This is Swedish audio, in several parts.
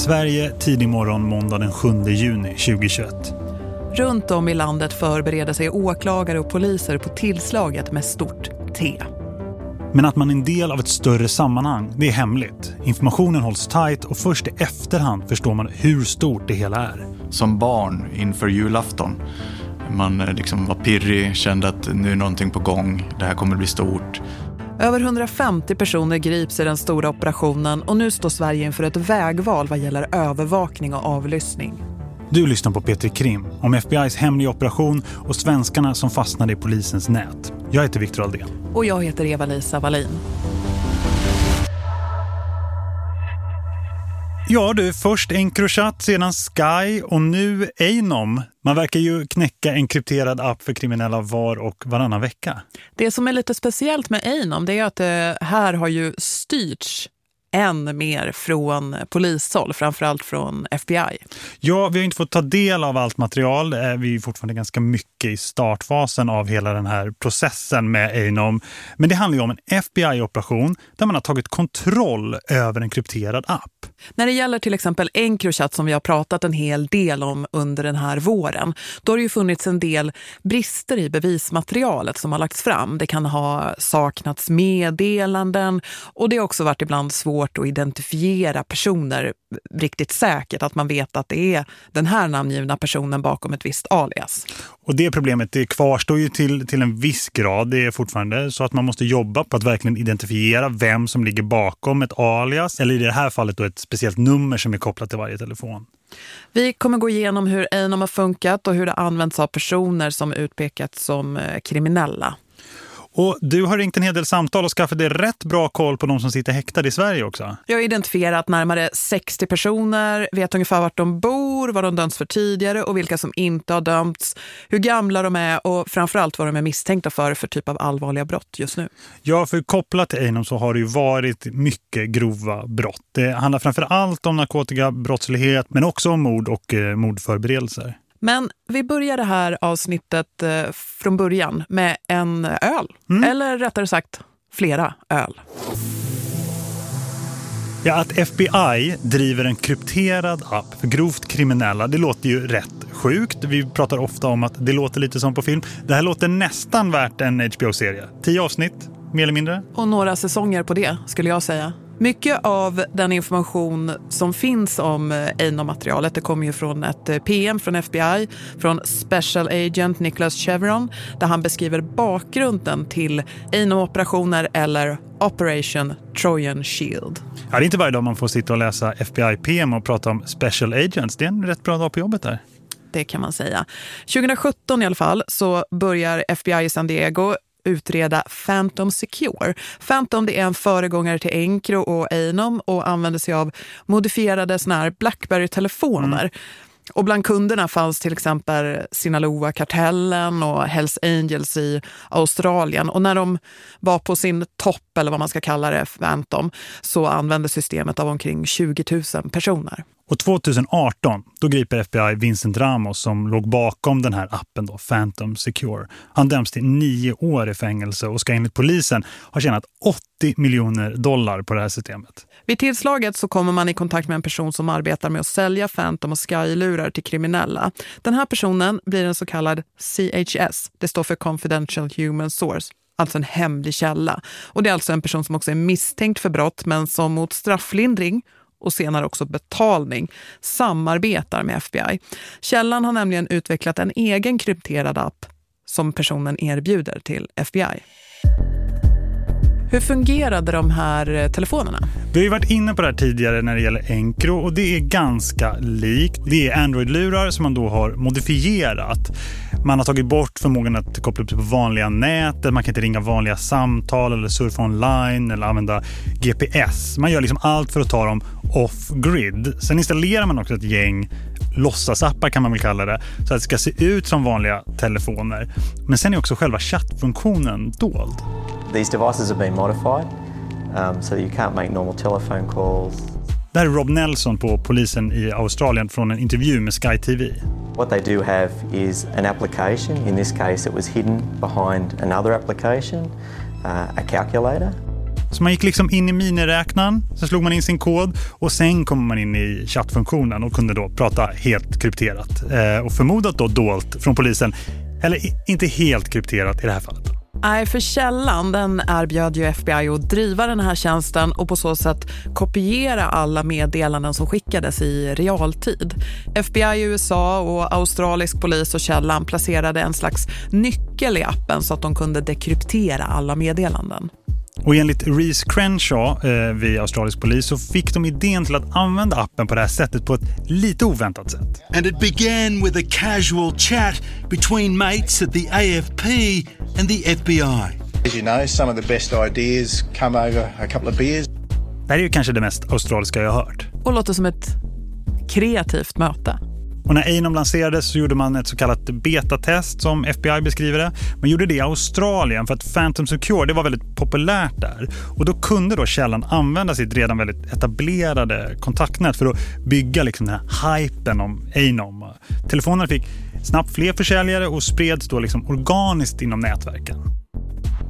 Sverige tidig morgon måndag den 7 juni 2021. Runt om i landet förbereder sig åklagare och poliser på tillslaget med stort T. Men att man är en del av ett större sammanhang, det är hemligt. Informationen hålls tight och först i efterhand förstår man hur stort det hela är. Som barn inför julafton. Man eh, liksom var pirrig, kände att nu är någonting på gång, det här kommer bli stort. Över 150 personer grips i den stora operationen och nu står Sverige inför ett vägval vad gäller övervakning och avlyssning. Du lyssnar på Petri Krim om FBI's hemliga operation och svenskarna som fastnade i polisens nät. Jag heter Viktor Aldén. Och jag heter Eva-Lisa Wallin. Ja du, först Encrochat, sedan Sky och nu Einom. Man verkar ju knäcka en krypterad app för kriminella var och varannan vecka. Det som är lite speciellt med Einom det är att det här har ju styrts än mer från polishåll, framförallt från FBI. Ja, vi har inte fått ta del av allt material. Vi är fortfarande ganska mycket i startfasen av hela den här processen med Einom. Men det handlar ju om en FBI-operation där man har tagit kontroll över en krypterad app. När det gäller till exempel Encrochat som vi har pratat en hel del om under den här våren, då har det ju funnits en del brister i bevismaterialet som har lagts fram. Det kan ha saknats meddelanden och det har också varit ibland svårt att identifiera personer riktigt säkert, att man vet att det är den här namngivna personen bakom ett visst alias. Och det problemet det kvarstår ju till, till en viss grad. Det är fortfarande så att man måste jobba på att verkligen identifiera vem som ligger bakom ett alias. Eller i det här fallet då ett speciellt nummer som är kopplat till varje telefon. Vi kommer gå igenom hur Einom har funkat och hur det används av personer som utpekats som eh, kriminella. Och du har ringt en hel del samtal och skaffat dig rätt bra koll på de som sitter häktade i Sverige också. Jag har identifierat närmare 60 personer, vet ungefär vart de bor, vad de dömts för tidigare och vilka som inte har dömts, hur gamla de är och framförallt vad de är misstänkta för för typ av allvarliga brott just nu. Ja, för kopplat till Einom så har det ju varit mycket grova brott. Det handlar framför allt om narkotikabrottslighet men också om mord och eh, mordförberedelser. Men vi börjar det här avsnittet eh, från början med en öl. Mm. Eller rättare sagt, flera öl. Ja, att FBI driver en krypterad app för grovt kriminella, det låter ju rätt sjukt. Vi pratar ofta om att det låter lite som på film. Det här låter nästan värt en HBO-serie. Tio avsnitt, mer eller mindre. Och några säsonger på det, skulle jag säga. Mycket av den information som finns om Einom-materialet det kommer ju från ett eh, PM från FBI, från Special Agent Nicholas Chevron där han beskriver bakgrunden till Einom-operationer eller Operation Trojan Shield. Ja, det är inte varje dag man får sitta och läsa FBI-PM och prata om Special Agents. Det är en rätt bra dag på jobbet där det kan man säga. 2017 i alla fall så börjar FBI i San Diego utreda Phantom Secure. Phantom det är en föregångare till Encro och Einom och använder sig av modifierade såna Blackberry-telefoner. Mm. Och bland kunderna fanns till exempel Sinaloa-kartellen och Hells Angels i Australien. Och när de var på sin topp, eller vad man ska kalla det, Phantom, så använde systemet av omkring 20 000 personer. Och 2018 då griper FBI Vincent Ramos som låg bakom den här appen då, Phantom Secure. Han döms till nio år i fängelse och ska enligt polisen ha tjänat 80 miljoner dollar på det här systemet. Vid tillslaget så kommer man i kontakt med en person som arbetar med att sälja Phantom och Sky-lurar till kriminella. Den här personen blir en så kallad CHS. Det står för Confidential Human Source alltså en hemlig källa. Och det är alltså en person som också är misstänkt för brott men som mot strafflindring och senare också betalning samarbetar med FBI. Källan har nämligen utvecklat en egen krypterad app som personen erbjuder till FBI. Hur fungerade de här eh, telefonerna? Vi har ju varit inne på det här tidigare när det gäller Encro och det är ganska likt. Det är Android-lurar som man då har modifierat. Man har tagit bort förmågan att koppla upp sig på vanliga nätet. Man kan inte ringa vanliga samtal eller surfa online eller använda GPS. Man gör liksom allt för att ta dem off-grid. Sen installerar man också ett gäng låtsasappar kan man väl kalla det, så att det ska se ut som vanliga telefoner. Men sen är också själva chattfunktionen dold. These devices have been modified um, so you can't make normal telephone calls. Det här är Rob Nelson på polisen i Australien från en intervju med Sky TV. What they do have is an application. In this case it was hidden behind another application, uh, a calculator. Så man gick liksom in i miniräknaren, så slog man in sin kod och sen kom man in i chattfunktionen och kunde då prata helt krypterat. Eh, och förmodat då dolt från polisen, eller inte helt krypterat i det här fallet. Nej, för källan den erbjöd ju FBI att driva den här tjänsten och på så sätt kopiera alla meddelanden som skickades i realtid. FBI i USA och australisk polis och källan placerade en slags nyckel i appen så att de kunde dekryptera alla meddelanden. Och enligt Reese Crenshaw eh, vid australisk polis så fick de idén till att använda appen på det här sättet på ett lite oväntat sätt. And it began with a casual chat between mates at the AFP and the FBI. As you know, some of the best ideas come over a couple of beers. Det här är ju kanske det mest australiska jag har hört. Och låter som ett kreativt möte. Och när Anom lanserades så gjorde man ett så kallat betatest som FBI beskriver det. Man gjorde det i Australien för att Phantom Secure det var väldigt populärt där. Och då kunde då källan använda sitt redan väldigt etablerade kontaktnät för att bygga liksom den här hypen om Anom. Telefonerna fick snabbt fler försäljare och spreds då liksom organiskt inom nätverken.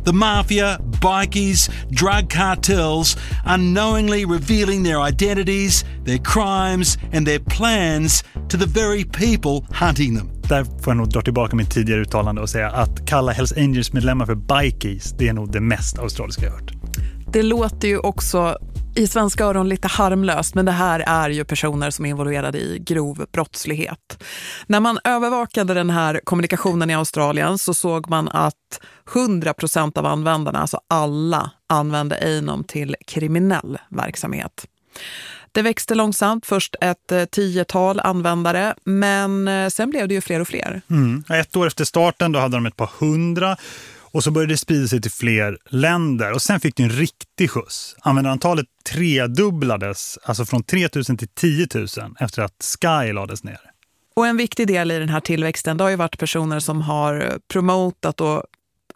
The mafia, bikies, drug cartels unknowingly revealing their identities, their crimes and their plans to the very people hunting them. Där får jag nog dra tillbaka mitt tidigare uttalande och säga att kalla Hells Angels medlemmar för bikies, det är nog det mest australiska jag hört. Det låter ju också i svenska öron lite harmlöst men det här är ju personer som är involverade i grov brottslighet. När man övervakade den här kommunikationen i Australien så såg man att 100% av användarna, alltså alla, använde Einom till kriminell verksamhet. Det växte långsamt, först ett eh, tiotal användare, men eh, sen blev det ju fler och fler. Mm. Ett år efter starten då hade de ett par hundra och så började det sprida sig till fler länder. Och sen fick det en riktig skjuts. Användarantalet tredubblades, alltså från 3 000 till 10 000 efter att Sky lades ner. Och en viktig del i den här tillväxten det har ju varit personer som har promotat och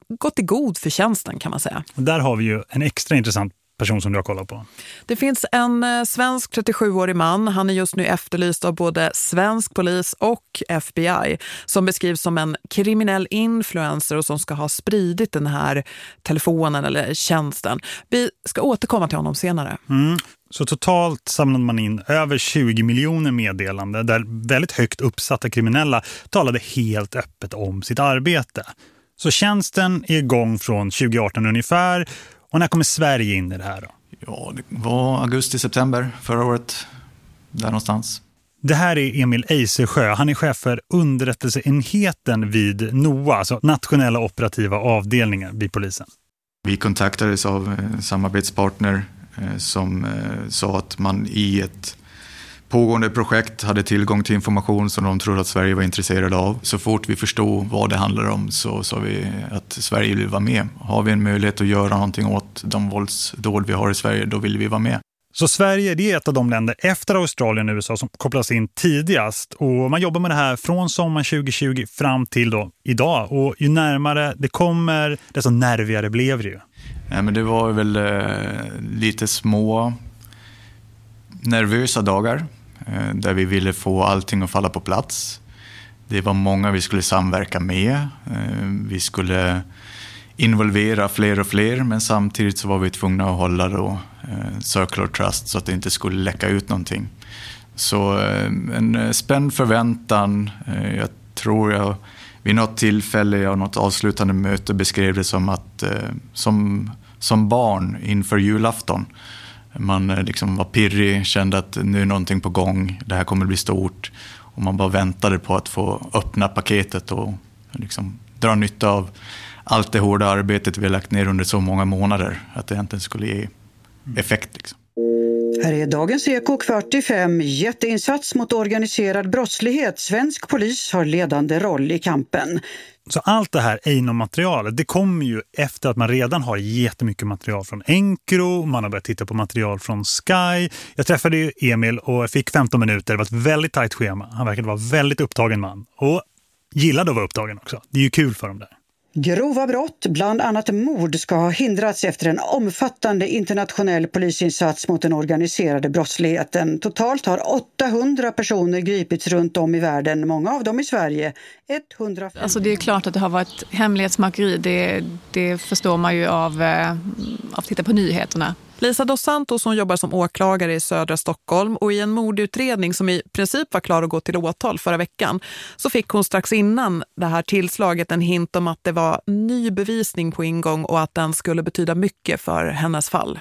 gått i god för tjänsten kan man säga. Och där har vi ju en extra intressant person som du har kollat på? Det finns en eh, svensk 37-årig man. Han är just nu efterlyst av både svensk polis och FBI som beskrivs som en kriminell influencer och som ska ha spridit den här telefonen eller tjänsten. Vi ska återkomma till honom senare. Mm. Så totalt samlade man in över 20 miljoner meddelande där väldigt högt uppsatta kriminella talade helt öppet om sitt arbete. Så tjänsten är igång från 2018 ungefär och när kommer Sverige in i det här då? Ja, det var augusti-september förra året. Där någonstans. Det här är Emil Eisersjö. Han är chef för underrättelseenheten vid NOA, alltså nationella operativa avdelningen vid polisen. Vi kontaktades av eh, samarbetspartner eh, som eh, sa att man i ett pågående projekt hade tillgång till information som de trodde att Sverige var intresserade av. Så fort vi förstod vad det handlar om så sa vi att Sverige vill vara med. Har vi en möjlighet att göra någonting åt de våldsdåd vi har i Sverige, då vill vi vara med. Så Sverige det är ett av de länder efter Australien och USA som kopplas in tidigast. Och man jobbar med det här från sommaren 2020 fram till då idag. Och ju närmare det kommer, desto nervigare blev det ju. Ja, men det var väl eh, lite små nervösa dagar. Eh, där vi ville få allting att falla på plats. Det var många vi skulle samverka med. Eh, vi skulle involvera fler och fler men samtidigt så var vi tvungna att hålla då eh, Circular Trust så att det inte skulle läcka ut någonting. Så en spänd förväntan. Jag tror jag vid något tillfälle jag något avslutande möte beskrev det som att som, som barn inför julafton man eh, liksom var pirrig, kände att nu är någonting på gång, det här kommer bli stort. Och man bara väntade på att få öppna paketet och liksom dra nytta av allt det hårda arbetet vi har lagt ner under så många månader. Att det egentligen skulle ge effekt. Liksom. Här är Dagens Eko kvart i fem. Jätteinsats mot organiserad brottslighet. Svensk polis har ledande roll i kampen. Så allt det här Einon-materialet, det kommer ju efter att man redan har jättemycket material från Encro, man har börjat titta på material från Sky. Jag träffade ju Emil och fick 15 minuter, det var ett väldigt tajt schema. Han verkade vara väldigt upptagen man och gillade att vara upptagen också. Det är ju kul för dem där. Grova brott, bland annat mord, ska ha hindrats efter en omfattande internationell polisinsats mot den organiserade brottsligheten. Totalt har 800 personer gripits runt om i världen, många av dem i Sverige. 100... Alltså det är klart att det har varit hemlighetsmakeri, det, det förstår man ju av, eh, av att titta på nyheterna. Lisa dos Santos hon jobbar som åklagare i södra Stockholm och i en mordutredning som i princip var klar att gå till åtal förra veckan så fick hon strax innan det här tillslaget en hint om att det var ny bevisning på ingång och att den skulle betyda mycket för hennes fall.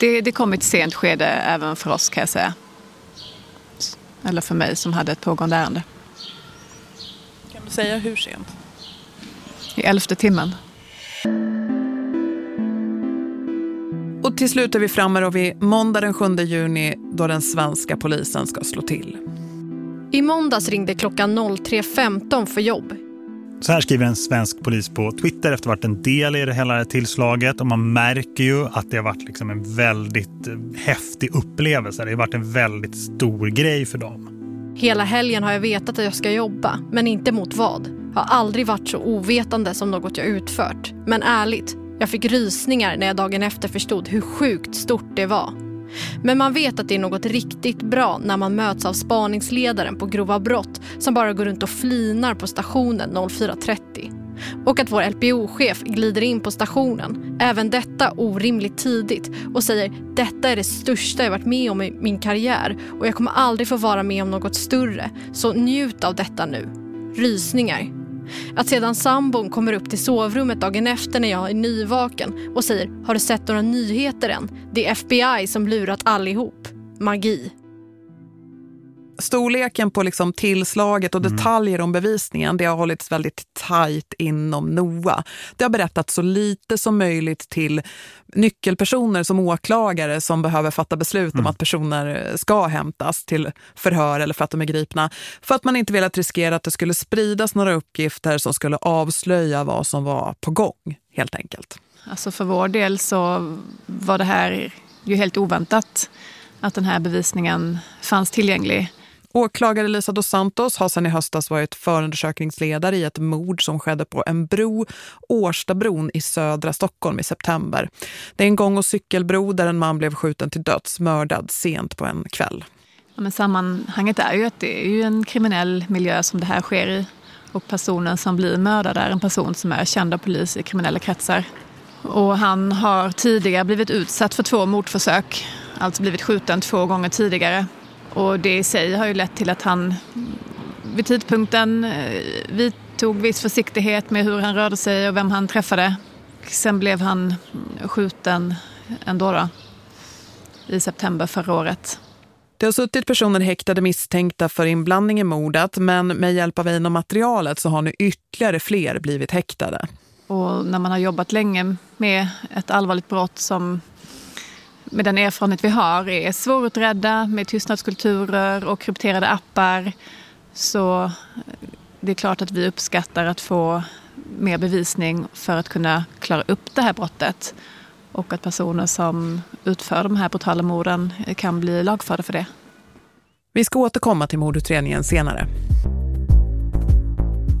Det, det kom ett sent skede även för oss kan jag säga. Eller för mig som hade ett pågående ärende. Kan du säga hur sent? I elfte timmen. Och till slut är vi framme och vid måndag den 7 juni då den svenska polisen ska slå till. I måndags ringde klockan 03.15 för jobb. Så här skriver en svensk polis på Twitter efter att varit en del i det hela tillslaget. Och man märker ju att det har varit liksom en väldigt eh, häftig upplevelse. Det har varit en väldigt stor grej för dem. Hela helgen har jag vetat att jag ska jobba, men inte mot vad. Jag har aldrig varit så ovetande som något jag utfört. Men ärligt, jag fick rysningar när jag dagen efter förstod hur sjukt stort det var. Men man vet att det är något riktigt bra när man möts av spaningsledaren på grova brott som bara går runt och flinar på stationen 04.30. Och att vår LPO-chef glider in på stationen, även detta orimligt tidigt och säger detta är det största jag varit med om i min karriär och jag kommer aldrig få vara med om något större, så njut av detta nu. Rysningar. Att sedan sambon kommer upp till sovrummet dagen efter när jag är nyvaken och säger “Har du sett några nyheter än? Det är FBI som lurat allihop. Magi.” Storleken på liksom tillslaget och detaljer om bevisningen det har hållits väldigt tajt inom NOA. Det har berättat så lite som möjligt till nyckelpersoner som åklagare som behöver fatta beslut mm. om att personer ska hämtas till förhör eller för att de är gripna. För att man inte velat riskera att det skulle spridas några uppgifter som skulle avslöja vad som var på gång, helt enkelt. Alltså för vår del så var det här ju helt oväntat att den här bevisningen fanns tillgänglig. Åklagare Lisa dos Santos har sedan i höstas varit förundersökningsledare i ett mord som skedde på en bro, Årstabron i södra Stockholm i september. Det är en gång- och cykelbro där en man blev skjuten till döds, mördad sent på en kväll. Ja, men sammanhanget är ju att det är ju en kriminell miljö som det här sker i. Och personen som blir mördad är en person som är känd av polis i kriminella kretsar. Och han har tidigare blivit utsatt för två mordförsök, alltså blivit skjuten två gånger tidigare. Och det i sig har ju lett till att han vid tidpunkten eh, vidtog viss försiktighet med hur han rörde sig och vem han träffade. Sen blev han skjuten ändå då, i september förra året. Det har suttit personer häktade misstänkta för inblandning i mordet men med hjälp av av materialet så har nu ytterligare fler blivit häktade. Och när man har jobbat länge med ett allvarligt brott som med den erfarenhet vi har är svårutredda med tystnadskulturer och krypterade appar. Så eh, det är klart att vi uppskattar att få mer bevisning för att kunna klara upp det här brottet. Och att personer som utför de här brutala morden kan bli lagförda för det. Vi ska återkomma till mordutredningen senare.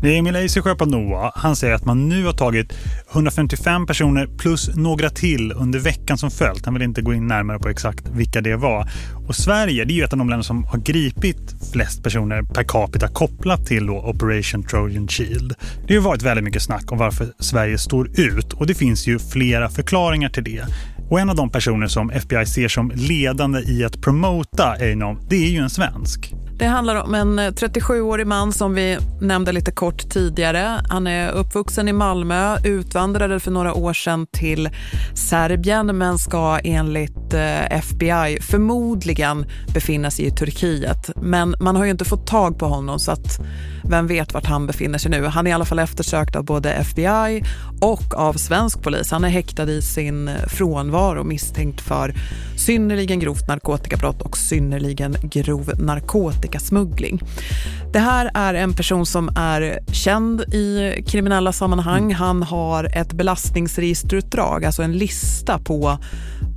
Det är Emil Eisesjö på NOA. Han säger att man nu har tagit 155 personer plus några till under veckan som följt. Han vill inte gå in närmare på exakt vilka det var. Och Sverige det är ju ett av de länder som har gripit flest personer per capita kopplat till då Operation Trojan Shield. Det har varit väldigt mycket snack om varför Sverige står ut och det finns ju flera förklaringar till det. Och en av de personer som FBI ser som ledande i att promota Einom, det är ju en svensk. Det handlar om en eh, 37-årig man som vi nämnde lite kort tidigare. Han är uppvuxen i Malmö, utvandrade för några år sedan till Serbien men ska enligt eh, FBI förmodligen befinna sig i Turkiet. Men man har ju inte fått tag på honom så att vem vet vart han befinner sig nu. Han är i alla fall eftersökt av både FBI och av svensk polis. Han är häktad i sin eh, frånvaro misstänkt för synnerligen grovt narkotikabrott och synnerligen grov narkotika narkotikasmuggling. Det här är en person som är känd i kriminella sammanhang. Han har ett belastningsregisterutdrag, alltså en lista på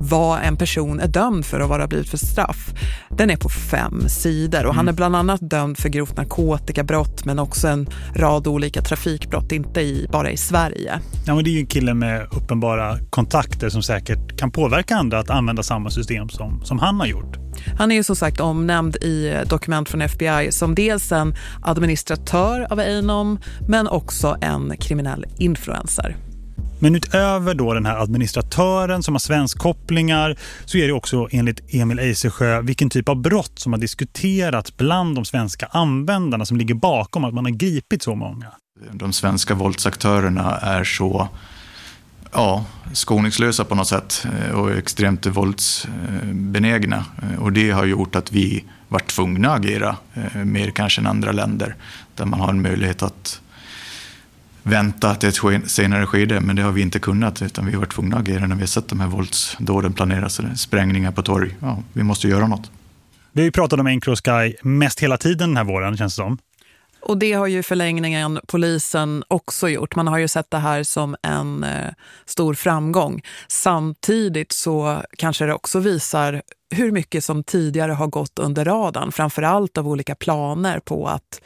vad en person är dömd för att vara blivit för straff. Den är på fem sidor och han är bland annat dömd för grovt narkotikabrott men också en rad olika trafikbrott, inte i, bara i Sverige. Ja, men det är ju en kille med uppenbara kontakter som säkert kan påverka andra att använda samma system som, som han har gjort. Han är ju som sagt omnämnd i dokument från FBI som dels en administratör av Einom men också en kriminell influencer. Men utöver då den här administratören som har svenskkopplingar så är det också enligt Emil Eisersjö vilken typ av brott som har diskuterats bland de svenska användarna som ligger bakom att man har gripit så många. De svenska våldsaktörerna är så ja, skoningslösa på något sätt eh, och extremt våldsbenägna. Eh, och det har gjort att vi varit tvungna att agera eh, mer kanske än andra länder där man har en möjlighet att vänta till ett senare skede, men det har vi inte kunnat utan vi har varit tvungna att agera när vi har sett de här våldsdåden planeras, eller sprängningar på torg. Ja, vi måste göra något. Vi har ju pratat om Encro Sky mest hela tiden den här våren, känns det som. Och det har ju förlängningen polisen också gjort. Man har ju sett det här som en eh, stor framgång. Samtidigt så kanske det också visar hur mycket som tidigare har gått under radarn. Framförallt av olika planer på att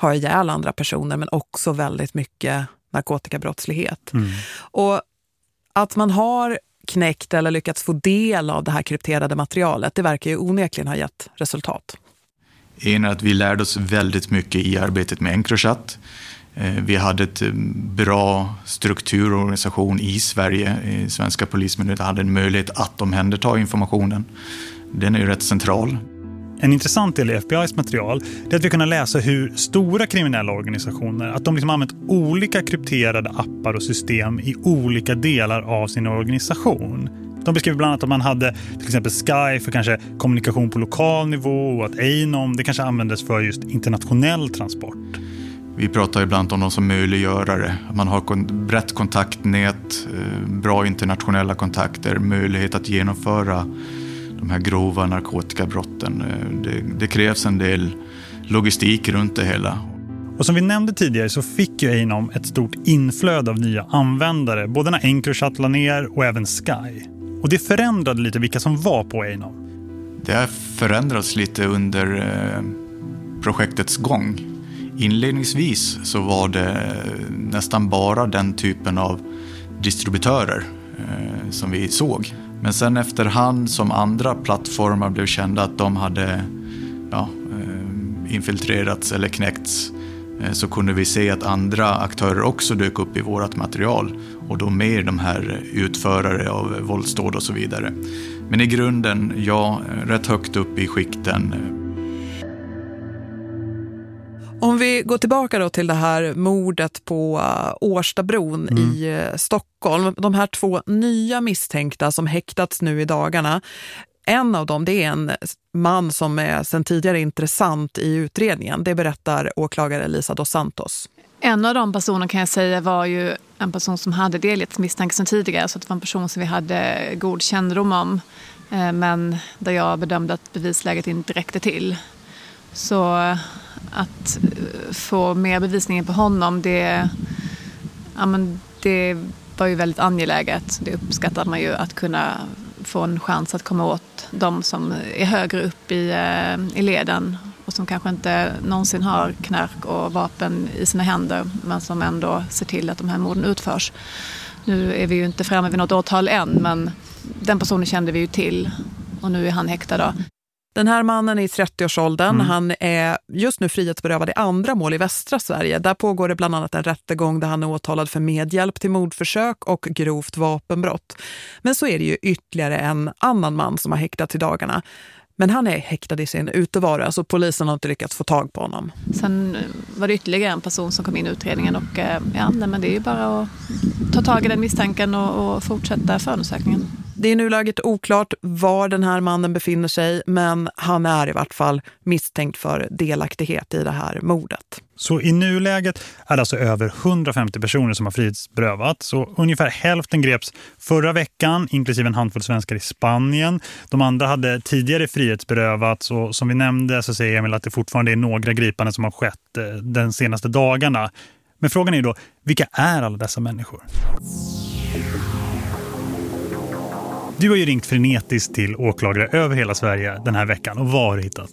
ha ihjäl andra personer men också väldigt mycket narkotikabrottslighet. Mm. Och att man har knäckt eller lyckats få del av det här krypterade materialet, det verkar ju onekligen ha gett resultat. En är att vi lärde oss väldigt mycket i arbetet med Encrochat. Eh, vi hade ett eh, bra struktur och organisation i Sverige. Svenska polismyndigheten hade en möjlighet att omhänderta informationen. Den är ju rätt central. En intressant del i FBI's material är att vi kunnat läsa hur stora kriminella organisationer att de liksom använt olika krypterade appar och system i olika delar av sin organisation. De beskriver bland annat att man hade till exempel Sky för kanske kommunikation på lokal nivå och att Einom det kanske användes för just internationell transport. Vi pratar ibland om dem som möjliggörare. Man har brett kontaktnät, eh, bra internationella kontakter, möjlighet att genomföra de här grova narkotikabrotten. Eh, det, det krävs en del logistik runt det hela. Och som vi nämnde tidigare så fick ju Einom ett stort inflöde av nya användare, både när Encrochat la ner och även Sky. Och det förändrade lite vilka som var på Einom. Det har förändrats lite under eh, projektets gång. Inledningsvis så var det nästan bara den typen av distributörer eh, som vi såg. Men sen efterhand som andra plattformar blev kända att de hade ja, eh, infiltrerats eller knäckts eh, så kunde vi se att andra aktörer också dök upp i vårt material och då mer de här utförare av våldsdåd och så vidare. Men i grunden, ja, rätt högt upp i skikten eh, om vi går tillbaka då till det här mordet på uh, Årstabron mm. i uh, Stockholm. De här två nya misstänkta som häktats nu i dagarna. En av dem det är en man som är sedan tidigare intressant i utredningen. Det berättar åklagare Lisa dos Santos. En av de personerna kan jag säga var ju en person som hade delgetts misstanke sedan tidigare. Så det var en person som vi hade god kännedom om. Eh, men där jag bedömde att bevisläget inte räckte till. Så att eh, få mer bevisningen på honom, det, ja, men det var ju väldigt angeläget. Det uppskattade man ju att kunna få en chans att komma åt de som är högre upp i, eh, i leden och som kanske inte någonsin har knark och vapen i sina händer men som ändå ser till att de här morden utförs. Nu är vi ju inte framme vid något åtal än men den personen kände vi ju till och nu är han häktad. Då. Den här mannen är i 30-årsåldern. Mm. Han är just nu frihetsberövad i andra mål i västra Sverige. Där pågår det bland annat en rättegång där han är åtalad för medhjälp till mordförsök och grovt vapenbrott. Men så är det ju ytterligare en annan man som har häktats i dagarna. Men han är häktad i sin utevaro, alltså polisen har inte lyckats få tag på honom. Sen var det ytterligare en person som kom in i utredningen och eh, ja, men det är ju bara att ta tag i den misstanken och, och fortsätta förundersökningen. Det är i nuläget oklart var den här mannen befinner sig men han är i vart fall misstänkt för delaktighet i det här mordet. Så i nuläget är det alltså över 150 personer som har frihetsberövats. Så ungefär hälften greps förra veckan, inklusive en handfull svenskar i Spanien. De andra hade tidigare frihetsberövats och som vi nämnde så säger Emil att det fortfarande är några gripanden som har skett de den senaste dagarna. Men frågan är då, vilka är alla dessa människor? Du har ju ringt frenetiskt till åklagare över hela Sverige den här veckan. Och vad har du hittat?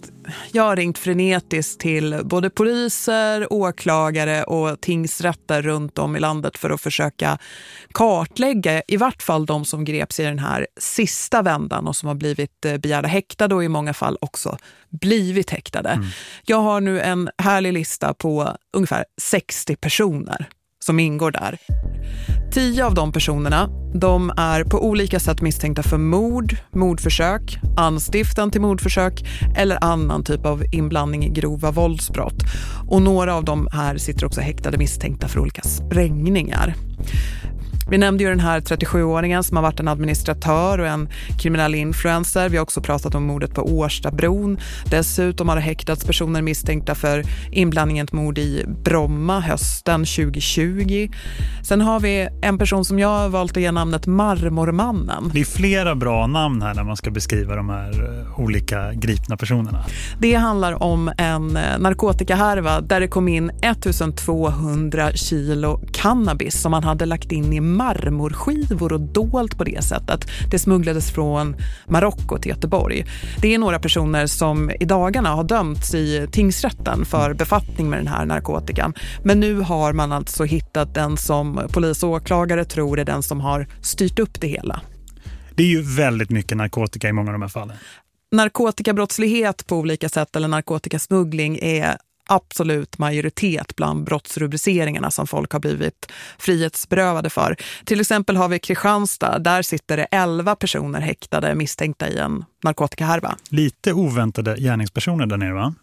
Jag har ringt frenetiskt till både poliser, åklagare och tingsrätter runt om i landet för att försöka kartlägga i vart fall de som greps i den här sista vändan och som har blivit eh, begärda häktade och i många fall också blivit häktade. Mm. Jag har nu en härlig lista på ungefär 60 personer som ingår där. Tio av de personerna de är på olika sätt misstänkta för mord, mordförsök, anstiftan till mordförsök eller annan typ av inblandning i grova våldsbrott. Och några av dem här sitter också häktade misstänkta för olika sprängningar. Vi nämnde ju den här 37-åringen som har varit en administratör och en kriminell influencer. Vi har också pratat om mordet på Årstabron. Dessutom har det häktats personer misstänkta för inblandning i ett mord i Bromma hösten 2020. Sen har vi en person som jag har valt att ge namnet Marmormannen. Det är flera bra namn här när man ska beskriva de här eh, olika gripna personerna. Det handlar om en eh, narkotikahärva där det kom in 1200 kilo cannabis som man hade lagt in i marmorskivor och dolt på det sättet. Det smugglades från Marocko till Göteborg. Det är några personer som i dagarna har dömts i tingsrätten för befattning med den här narkotikan. Men nu har man alltså hittat den som polis och åklagare tror är den som har styrt upp det hela. Det är ju väldigt mycket narkotika i många av de här fallen. Narkotikabrottslighet på olika sätt eller narkotikasmuggling är absolut majoritet bland brottsrubriceringarna som folk har blivit frihetsberövade för. Till exempel har vi Kristianstad, där sitter det 11 personer häktade misstänkta i en narkotikahärva. Lite oväntade gärningspersoner där nere va?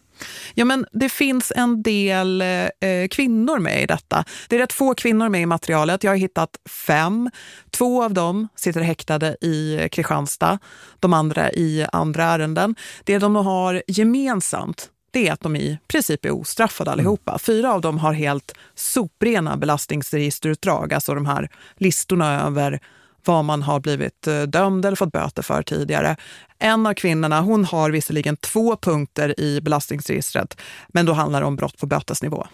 Ja, men det finns en del eh, kvinnor med i detta. Det är rätt få kvinnor med i materialet. Jag har hittat fem. Två av dem sitter häktade i Kristianstad. De andra i andra ärenden. Det de har gemensamt det är att de i princip är ostraffade allihopa. Mm. Fyra av dem har helt soprena belastningsregisterutdrag, alltså de här listorna över vad man har blivit eh, dömd eller fått böter för tidigare. En av kvinnorna hon har visserligen två punkter i belastningsregistret, men då handlar det om brott på bötesnivå.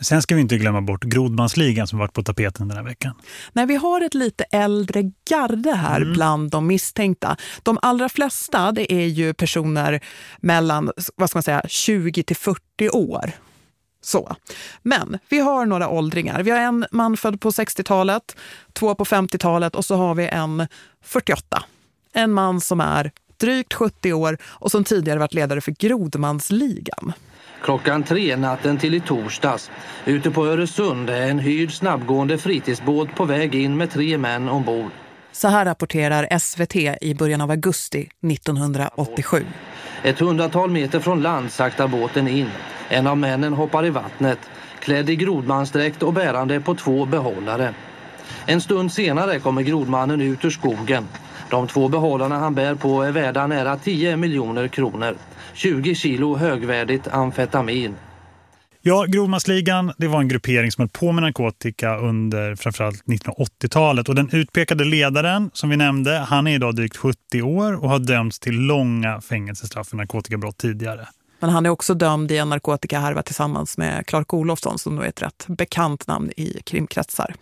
Sen ska vi inte glömma bort Grodmansligan som varit på tapeten den här veckan. Nej, vi har ett lite äldre garde här mm. bland de misstänkta. De allra flesta det är ju personer mellan vad ska man säga, 20 till 40 år. Så. Men vi har några åldringar. Vi har en man född på 60-talet, två på 50-talet och så har vi en 48. En man som är drygt 70 år och som tidigare varit ledare för Grodmansligan. Klockan tre natten till i torsdags. Ute på Öresund är en hyrd snabbgående fritidsbåt på väg in med tre män ombord. Så här rapporterar SVT i början av augusti 1987. Ett hundratal meter från land saktar båten in. En av männen hoppar i vattnet, klädd i grodmansdräkt och bärande på två behållare. En stund senare kommer grodmannen ut ur skogen. De två behållarna han bär på är värda nära 10 miljoner kronor. 20 kilo högvärdigt amfetamin. Ja, Grovmansligan det var en gruppering som höll på med narkotika under framförallt 1980-talet. Och den utpekade ledaren som vi nämnde, han är idag drygt 70 år och har dömts till långa fängelsestraff för narkotikabrott tidigare. Men han är också dömd i en narkotikahärva tillsammans med Clark Olofsson som då är ett rätt bekant namn i krimkretsar.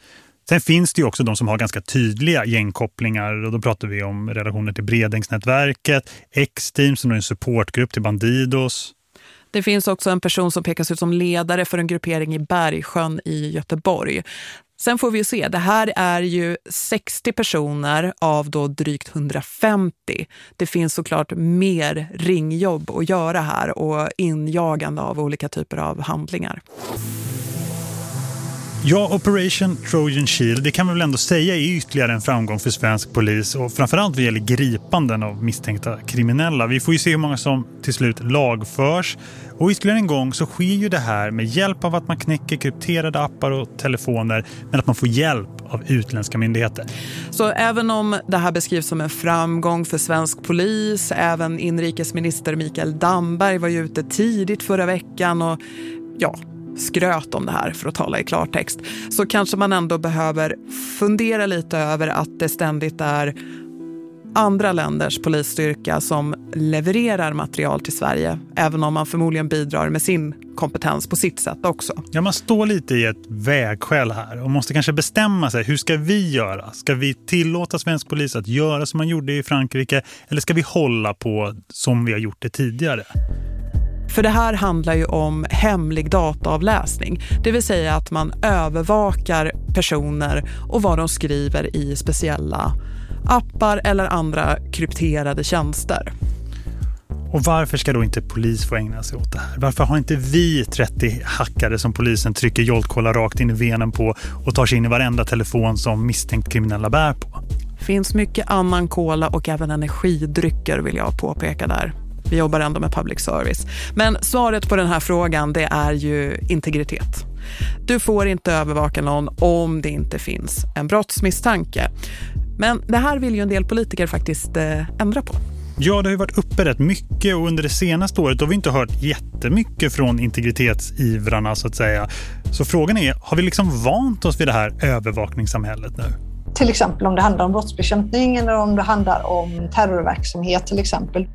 Sen finns det ju också de som har ganska tydliga gängkopplingar och då pratar vi om relationer till Bredängsnätverket, X-team som är en supportgrupp till Bandidos. Det finns också en person som pekas ut som ledare för en gruppering i Bergsjön i Göteborg. Sen får vi ju se, det här är ju 60 personer av då drygt 150. Det finns såklart mer ringjobb att göra här och injagande av olika typer av handlingar. Ja, Operation Trojan Shield, det kan man väl ändå säga är ytterligare en framgång för svensk polis och framförallt vad gäller gripanden av misstänkta kriminella. Vi får ju se hur många som till slut lagförs och ytterligare en gång så sker ju det här med hjälp av att man knäcker krypterade appar och telefoner men att man får hjälp av utländska myndigheter. Så även om det här beskrivs som en framgång för svensk polis, även inrikesminister Mikael Damberg var ju ute tidigt förra veckan och ja, skröt om det här för att tala i klartext så kanske man ändå behöver fundera lite över att det ständigt är andra länders polisstyrka som levererar material till Sverige. Även om man förmodligen bidrar med sin kompetens på sitt sätt också. Ja, man står lite i ett vägskäl här och måste kanske bestämma sig. Hur ska vi göra? Ska vi tillåta svensk polis att göra som man gjorde i Frankrike? Eller ska vi hålla på som vi har gjort det tidigare? För det här handlar ju om hemlig dataavläsning. Det vill säga att man övervakar personer och vad de skriver i speciella appar eller andra krypterade tjänster. Och varför ska då inte polis få ägna sig åt det här? Varför har inte vi 30 hackare som polisen trycker joltkola rakt in i venen på och tar sig in i varenda telefon som misstänkt kriminella bär på? Finns mycket annan kola och även energidrycker vill jag påpeka där. Vi jobbar ändå med public service. Men svaret på den här frågan det är ju integritet. Du får inte övervaka någon om det inte finns en brottsmisstanke. Men det här vill ju en del politiker faktiskt eh, ändra på. Ja, det har ju varit uppe rätt mycket och under det senaste året har vi inte hört jättemycket från integritetsivrarna så att säga. Så frågan är, har vi liksom vant oss vid det här övervakningssamhället nu? Till exempel om det handlar om brottsbekämpning eller om det handlar om terrorverksamhet till exempel.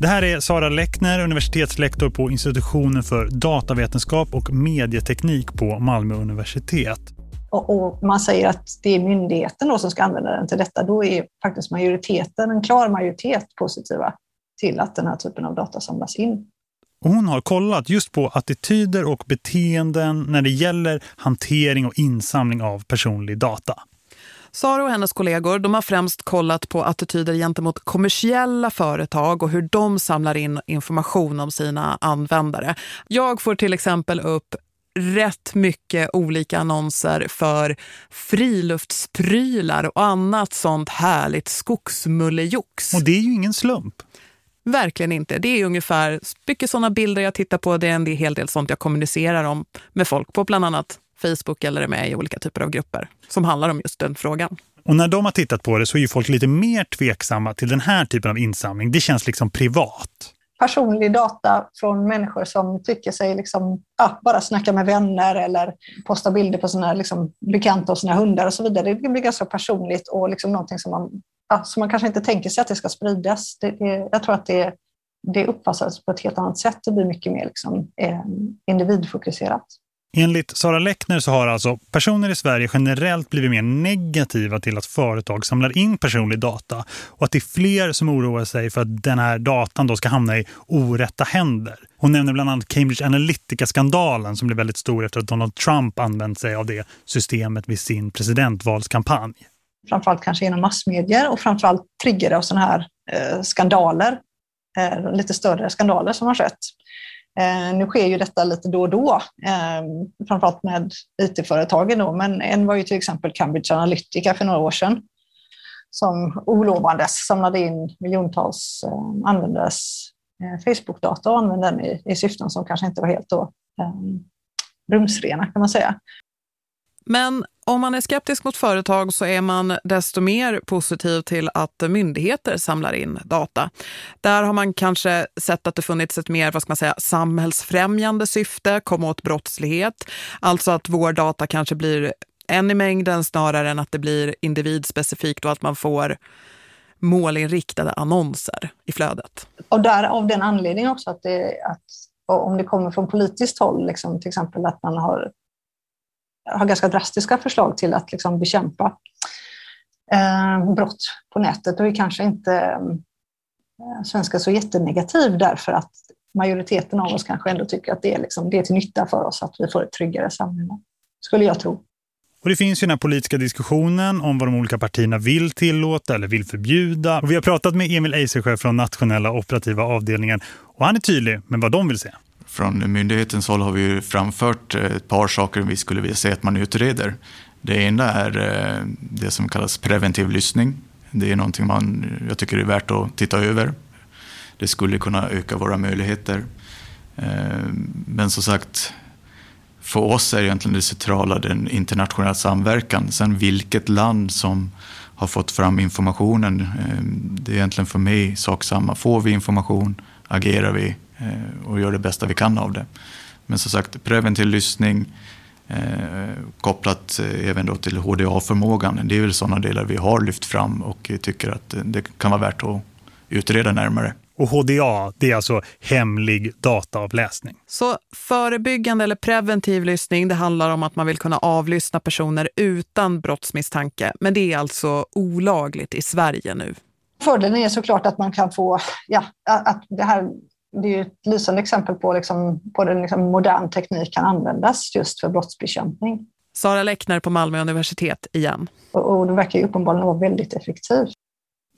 Det här är Sara Läckner, universitetslektor på institutionen för datavetenskap och medieteknik på Malmö universitet. Och, och, man säger att det är myndigheten då som ska använda den till detta, då är faktiskt majoriteten, en klar majoritet positiva till att den här typen av data samlas in. Hon har kollat just på attityder och beteenden när det gäller hantering och insamling av personlig data. Sara och hennes kollegor de har främst kollat på attityder gentemot kommersiella företag och hur de samlar in information om sina användare. Jag får till exempel upp rätt mycket olika annonser för friluftsprylar och annat sånt härligt skogsmullejox. Och det är ju ingen slump. Verkligen inte. Det är ungefär mycket sådana bilder jag tittar på. Det är en hel del sånt jag kommunicerar om med folk på bland annat Facebook eller är med i olika typer av grupper som handlar om just den frågan. Och när de har tittat på det så är ju folk lite mer tveksamma till den här typen av insamling. Det känns liksom privat. Personlig data från människor som tycker sig liksom, ja, bara snacka med vänner eller posta bilder på sina liksom, bekanta och sina hundar och så vidare. Det blir ganska personligt och liksom någonting som man, ja, som man kanske inte tänker sig att det ska spridas. Det, det, jag tror att det, det uppfattas på ett helt annat sätt. Det blir mycket mer liksom, eh, individfokuserat. Enligt Sara Leckner så har alltså personer i Sverige generellt blivit mer negativa till att företag samlar in personlig data och att det är fler som oroar sig för att den här datan då ska hamna i orätta händer. Hon nämner bland annat Cambridge Analytica-skandalen som blev väldigt stor efter att Donald Trump använt sig av det systemet vid sin presidentvalskampanj. Framförallt kanske genom massmedier och framförallt triggade av sådana här eh, skandaler, eh, lite större skandaler som har skett. Eh, nu sker ju detta lite då och då, eh, framförallt med IT-företagen då, men en var ju till exempel Cambridge Analytica för några år sedan som olovandes samlade in miljontals eh, användares eh, Facebook-data och använde den i, i syften som kanske inte var helt då, eh, rumsrena kan man säga. Men om man är skeptisk mot företag så är man desto mer positiv till att myndigheter samlar in data. Där har man kanske sett att det funnits ett mer vad ska man säga, samhällsfrämjande syfte, komma åt brottslighet. Alltså att vår data kanske blir en i mängden snarare än att det blir individspecifikt och att man får målinriktade annonser i flödet. Och där av den anledningen också att, det, att om det kommer från politiskt håll, liksom, till exempel att man har har ganska drastiska förslag till att liksom bekämpa eh, brott på nätet. Då är kanske inte eh, svenska så jättenegativ därför att majoriteten av oss kanske ändå tycker att det är, liksom, det är till nytta för oss att vi får ett tryggare samhälle, skulle jag tro. Och det finns ju den här politiska diskussionen om vad de olika partierna vill tillåta eller vill förbjuda. Och vi har pratat med Emil Eisersjö från nationella operativa avdelningen och han är tydlig med vad de vill se från myndighetens håll har vi framfört eh, ett par saker vi skulle vilja se att man utreder. Det ena är eh, det som kallas preventiv lyssning. Det är någonting man, jag tycker är värt att titta över. Det skulle kunna öka våra möjligheter. Eh, men som sagt, för oss är egentligen det centrala den internationella samverkan. Sen vilket land som har fått fram informationen, det är egentligen för mig sak samma. Får vi information, agerar vi och gör det bästa vi kan av det. Men som sagt, preventiv lyssning, Eh, kopplat eh, även då till HDA-förmågan. Det är väl sådana delar vi har lyft fram och tycker att det kan vara värt att utreda närmare. Och HDA, det är alltså hemlig dataavläsning. Så förebyggande eller preventiv lyssning, det handlar om att man vill kunna avlyssna personer utan brottsmisstanke. Men det är alltså olagligt i Sverige nu. Fördelen är såklart att man kan få, ja, att det här det är ett lysande exempel på, liksom, på den liksom modern teknik kan användas just för brottsbekämpning. Sara Läckner på Malmö universitet igen. Och, och det verkar ju uppenbarligen vara väldigt effektivt.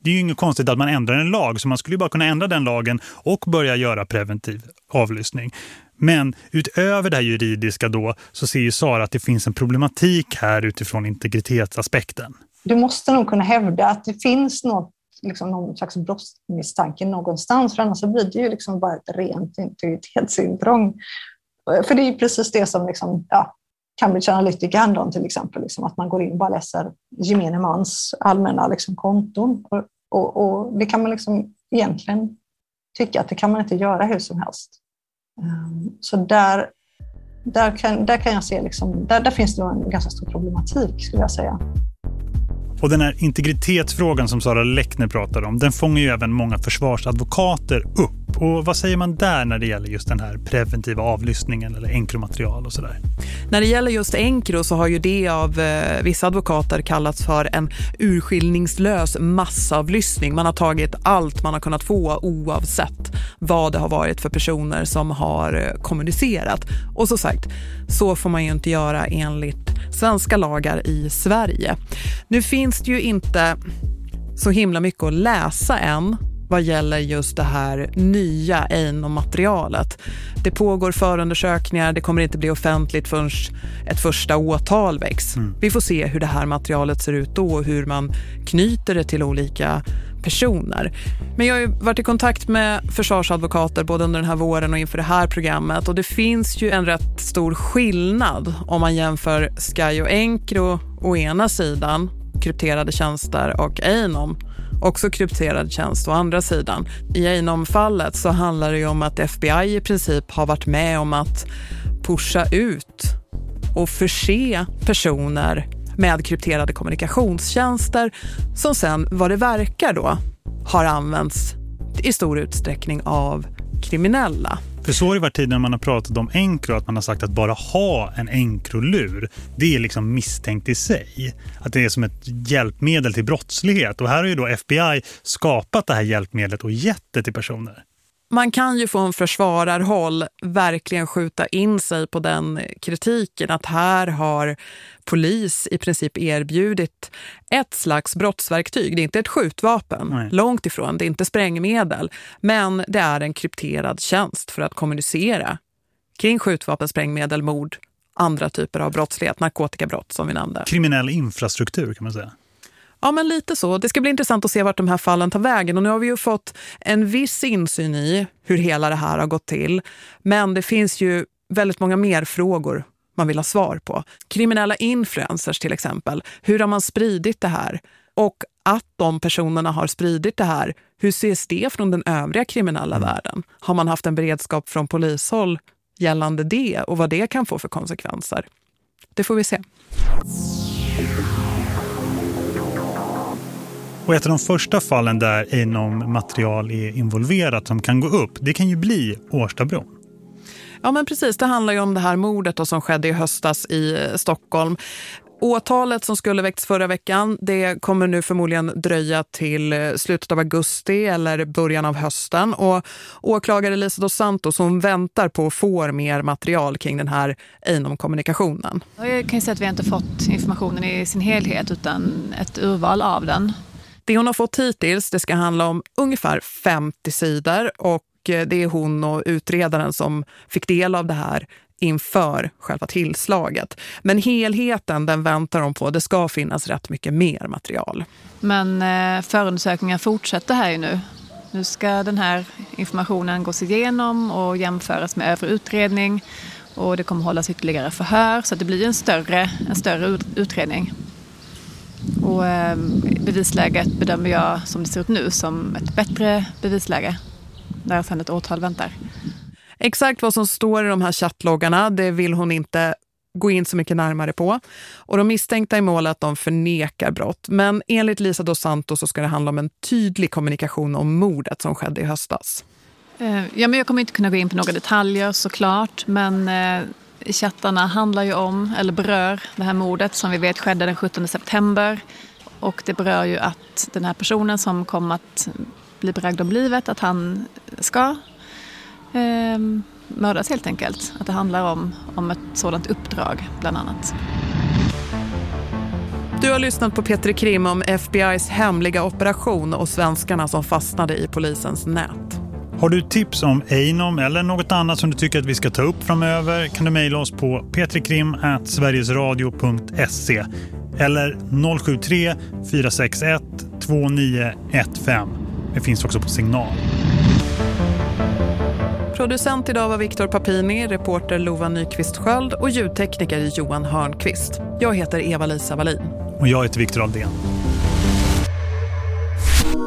Det är ju inget konstigt att man ändrar en lag så man skulle ju bara kunna ändra den lagen och börja göra preventiv avlyssning. Men utöver det här juridiska då så ser ju Sara att det finns en problematik här utifrån integritetsaspekten. Du måste nog kunna hävda att det finns något liksom någon slags brottsmisstanke någonstans, för annars så blir det ju liksom bara ett rent integritetsintrång. För det är ju precis det som liksom, ja, Cambridge Analytica handlar om till exempel, liksom, att man går in och bara läser gemene mans allmänna liksom, konton. Och, och, och, det kan man liksom egentligen tycka att det kan man inte göra hur som helst. Um, så där, där, kan, där kan jag se, liksom, där, där finns det en ganska stor problematik skulle jag säga. Och den här integritetsfrågan som Sara Läckner pratar om, den fångar ju även många försvarsadvokater upp. Och vad säger man där när det gäller just den här preventiva avlyssningen eller enkromaterial och sådär? När det gäller just enkro så har ju det av eh, vissa advokater kallats för en urskiljningslös massavlyssning. Man har tagit allt man har kunnat få oavsett vad det har varit för personer som har eh, kommunicerat. Och så sagt, så får man ju inte göra enligt svenska lagar i Sverige. Nu finns det ju inte så himla mycket att läsa än vad gäller just det här nya Einom-materialet. Det pågår förundersökningar, det kommer inte bli offentligt förrän ett första åtal väcks. Mm. Vi får se hur det här materialet ser ut då och hur man knyter det till olika personer. Men jag har ju varit i kontakt med försvarsadvokater både under den här våren och inför det här programmet och det finns ju en rätt stor skillnad om man jämför Sky och Encro å ena sidan, krypterade tjänster och Einom också krypterad tjänst å andra sidan. I Einom-fallet så handlar det ju om att FBI i princip har varit med om att pusha ut och förse personer med krypterade kommunikationstjänster som sen, vad det verkar då, har använts i stor utsträckning av kriminella. För så har det varit tidigare när man har pratat om enkro att man har sagt att bara ha en enkrolur det är liksom misstänkt i sig. Att det är som ett hjälpmedel till brottslighet och här har ju då FBI skapat det här hjälpmedlet och gett det till personer man kan ju från försvararhåll verkligen skjuta in sig på den kritiken att här har polis i princip erbjudit ett slags brottsverktyg. Det är inte ett skjutvapen, Nej. långt ifrån. Det är inte sprängmedel, men det är en krypterad tjänst för att kommunicera kring skjutvapen, sprängmedel, mord, andra typer av brottslighet, narkotikabrott som vi nämnde. Kriminell infrastruktur kan man säga. Ja, men lite så. Det ska bli intressant att se vart de här fallen tar vägen. Och nu har vi ju fått en viss insyn i hur hela det här har gått till. Men det finns ju väldigt många mer frågor man vill ha svar på. Kriminella influencers till exempel. Hur har man spridit det här? Och att de personerna har spridit det här, hur ses det från den övriga kriminella mm. världen? Har man haft en beredskap från polishåll gällande det och vad det kan få för konsekvenser? Det får vi se. Och ett av de första fallen där inom material är involverat som kan gå upp, det kan ju bli Årstabron. Ja men precis, det handlar ju om det här mordet som skedde i höstas i eh, Stockholm. Åtalet som skulle väckts förra veckan, det kommer nu förmodligen dröja till eh, slutet av augusti eller början av hösten. Och åklagare Lisa dos Santos hon väntar på att få mer material kring den här Einom-kommunikationen. Jag kan säga att vi inte fått informationen i sin helhet utan ett urval av den. Det hon har fått hittills det ska handla om ungefär 50 sidor och eh, det är hon och utredaren som fick del av det här inför själva tillslaget. Men helheten den väntar de på. Det ska finnas rätt mycket mer material. Men eh, förundersökningen fortsätter här ju nu. Nu ska den här informationen gås igenom och jämföras med övrig utredning. Och det kommer hållas ytterligare förhör så det blir en större, en större utredning. Och eh, bevisläget bedömer jag som det ser ut nu som ett bättre bevisläge där sedan ett åtal väntar. Exakt vad som står i de här chattloggarna det vill hon inte gå in så mycket närmare på. Och de misstänkta i målet de förnekar brott. Men enligt Lisa dos Santos så ska det handla om en tydlig kommunikation om mordet som skedde i höstas. Eh, ja, men jag kommer inte kunna gå in på några detaljer såklart. Men eh, chattarna handlar ju om, eller berör, det här mordet som vi vet skedde den 17 september. Och det berör ju att den här personen som kom att bli bragd om livet, att han ska eh, mördas helt enkelt. Att det handlar om, om ett sådant uppdrag bland annat. Du har lyssnat på Petri Krim om FBIs hemliga operation och svenskarna som fastnade i polisens nät. Har du tips om Einom eller något annat som du tycker att vi ska ta upp framöver kan du mejla oss på petrikrim@sverigesradio.se eller 073 461 2915. Det finns också på signal. Producent idag var Viktor Papini, reporter Lova Nyqvist Sköld och ljudtekniker Johan Hörnqvist. Jag heter Eva-Lisa Wallin. Och jag heter Viktor Aldén.